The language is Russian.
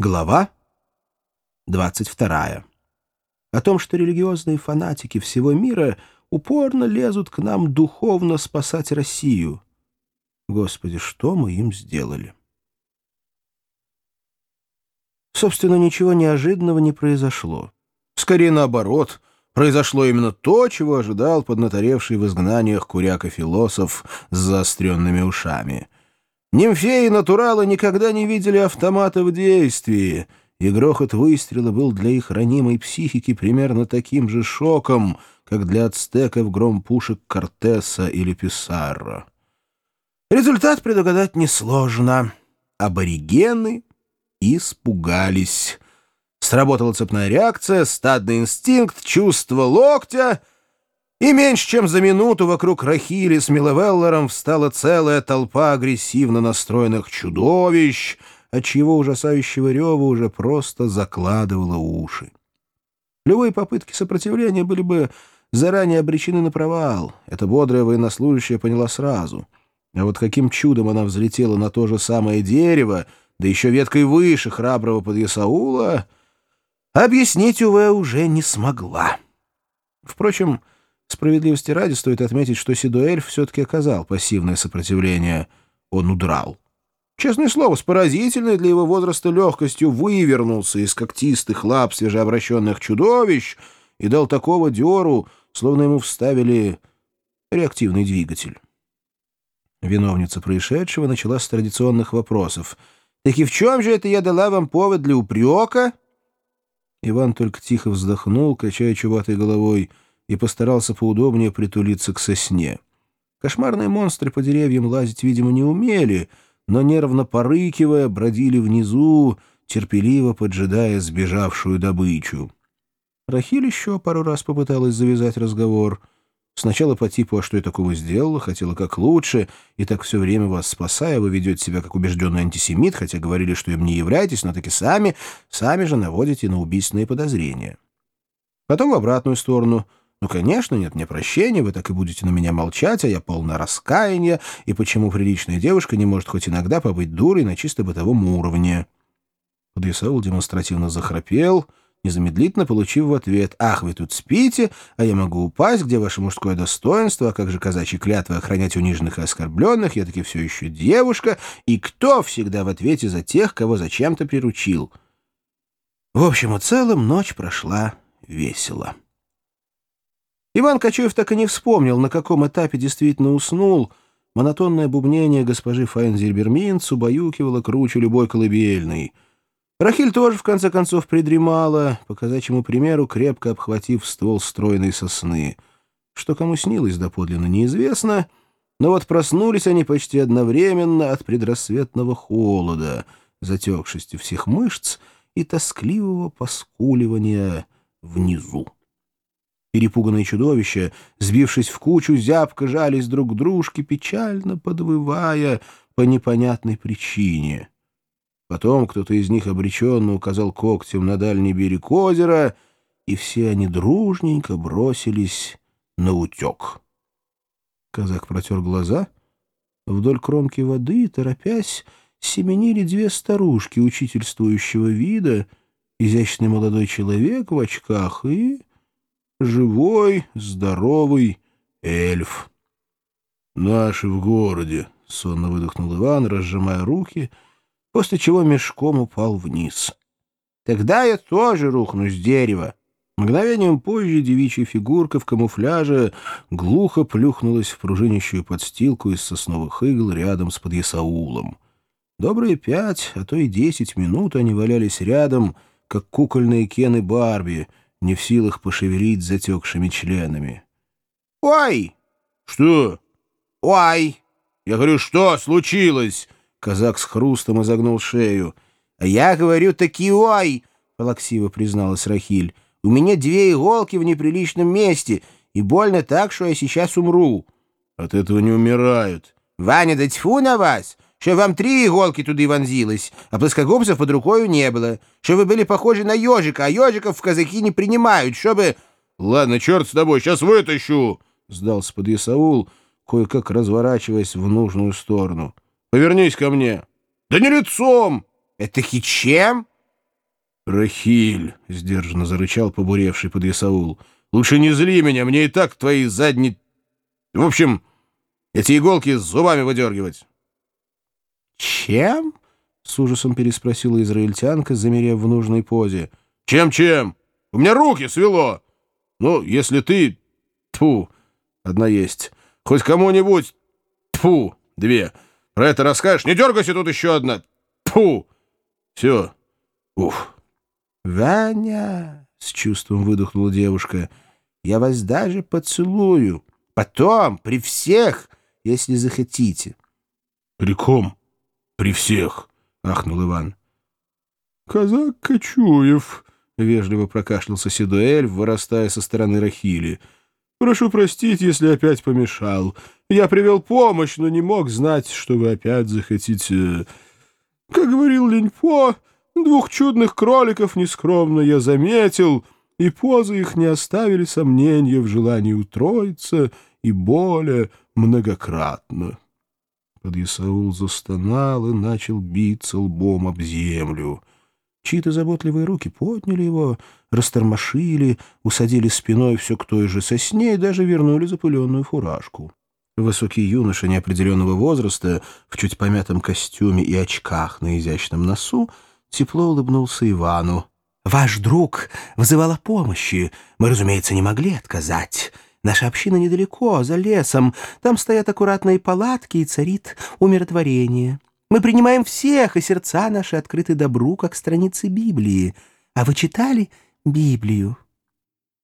Глава 22. О том, что религиозные фанатики всего мира упорно лезут к нам духовно спасать Россию. Господи, что мы им сделали? Собственно, ничего неожиданного не произошло. Скорее наоборот, произошло именно то, чего ожидал поднаторевший в изгнаниях куряка-философ с заостренными ушами — Нимфеи натуралы никогда не видели автомата в действии, и грохот выстрела был для их ранимой психики примерно таким же шоком, как для ацтеков гром пушек Кортеса или Писарро. Результат предугадать несложно. Аборигены испугались. Сработала цепная реакция, стадный инстинкт, чувство локтя — и меньше чем за минуту вокруг Рахили с Миловеллером встала целая толпа агрессивно настроенных чудовищ, от чьего ужасающего рева уже просто закладывало уши. Любые попытки сопротивления были бы заранее обречены на провал. Эта бодрая военнослужащая поняла сразу. А вот каким чудом она взлетела на то же самое дерево, да еще веткой выше храброго подъясаула, объяснить, увы, уже не смогла. Впрочем, Справедливости ради стоит отметить, что Сидуэльф все-таки оказал пассивное сопротивление. Он удрал. Честное слово, с поразительной для его возраста легкостью вывернулся из когтистых лап свежеобращенных чудовищ и дал такого деру, словно ему вставили реактивный двигатель. Виновница происшедшего начала с традиционных вопросов. «Так и в чем же это я дала вам повод для упрека?» Иван только тихо вздохнул, качая чуватой головой — и постарался поудобнее притулиться к сосне. Кошмарные монстры по деревьям лазить, видимо, не умели, но, нервно порыкивая, бродили внизу, терпеливо поджидая сбежавшую добычу. Рахиль еще пару раз попыталась завязать разговор. Сначала по типу «А что я такого сделала?» хотела как лучше, и так все время вас спасая, вы ведете себя как убежденный антисемит, хотя говорили, что им не являетесь, но таки сами, сами же наводите на убийственные подозрения. Потом в обратную сторону — ну, конечно, нет мне прощения, вы так и будете на меня молчать, а я полна раскаяния, и почему приличная девушка не может хоть иногда побыть дурой на чисто бытовом уровне?» Подъясаул демонстративно захрапел, незамедлительно получив в ответ «Ах, вы тут спите, а я могу упасть, где ваше мужское достоинство, а как же казачьи клятвы охранять униженных и оскорбленных, я таки все еще девушка, и кто всегда в ответе за тех, кого зачем-то приручил?» В общем и целом ночь прошла весело. Иван Кочуев так и не вспомнил, на каком этапе действительно уснул. Монотонное бубнение госпожи Файнзельберминц убаюкивало круче любой колыбельной. Рахиль тоже, в конце концов, придремала, по казачьему примеру, крепко обхватив ствол стройной сосны. Что кому снилось доподлинно, неизвестно, но вот проснулись они почти одновременно от предрассветного холода, затекшести всех мышц и тоскливого поскуливания внизу. Перепуганные чудовища, сбившись в кучу, зябко жались друг к дружке, печально подвывая по непонятной причине. Потом кто-то из них обреченно указал когтем на дальний берег озера, и все они дружненько бросились на утек. Казак протер глаза. Вдоль кромки воды, торопясь, семенили две старушки учительствующего вида, изящный молодой человек в очках и живой, здоровый эльф. «Наши в городе», — сонно выдохнул Иван, разжимая руки, после чего мешком упал вниз. «Тогда я тоже рухну с дерева». Мгновением позже девичья фигурка в камуфляже глухо плюхнулась в пружинищую подстилку из сосновых игл рядом с подъясаулом. Добрые пять, а то и десять минут они валялись рядом, как кукольные Кены Барби — не в силах пошевелить затекшими членами. «Ой!» «Что?» «Ой!» «Я говорю, что случилось?» Казак с хрустом изогнул шею. «А я говорю таки ой!» — плаксиво призналась Рахиль. «У меня две иголки в неприличном месте, и больно так, что я сейчас умру». «От этого не умирают». «Ваня, да тьфу на вас! Что вам три иголки туды вонзилось, а плоскогубцев под рукою не было. Что вы были похожи на ежика, а ежиков в казаки не принимают, чтобы... — Ладно, черт с тобой, сейчас вытащу! — сдался подъясаул, кое-как разворачиваясь в нужную сторону. — Повернись ко мне. — Да не лицом! — Это чем? «Рахиль!» — сдержанно зарычал побуревший подъясаул. «Лучше не зли меня, мне и так твои задние... В общем, эти иголки с зубами выдергивать». «Чем?» — с ужасом переспросила израильтянка, замерев в нужной позе. «Чем-чем? У меня руки свело! Ну, если ты... Тьфу, одна есть. Хоть кому-нибудь... Тьфу, две. Про это расскажешь? Не дергайся, тут еще одна. Тьфу! Все. Уф. «Ваня!» — с чувством выдохнула девушка. «Я вас даже поцелую. Потом, при всех, если захотите». «При ком? При всех?» — ахнул Иван. «Казак Кочуев», — вежливо прокашлялся Седуэль, вырастая со стороны Рахили. «Прошу простить, если опять помешал. Я привел помощь, но не мог знать, что вы опять захотите... Как говорил Леньпо, двух чудных кроликов нескромно я заметил, и позы их не оставили сомнения в желании утроиться и более многократно». Подъясаул застонал и начал биться лбом об землю. Чьи-то заботливые руки подняли его, растормошили, усадили спиной все к той же сосне и даже вернули запыленную фуражку. Высокий юноша неопределенного возраста, в чуть помятом костюме и очках на изящном носу, тепло улыбнулся Ивану. «Ваш друг вызывал о помощи. Мы, разумеется, не могли отказать. Наша община недалеко, за лесом. Там стоят аккуратные палатки и царит умиротворение». Мы принимаем всех, и сердца наши открыты добру, как страницы Библии. А вы читали Библию?»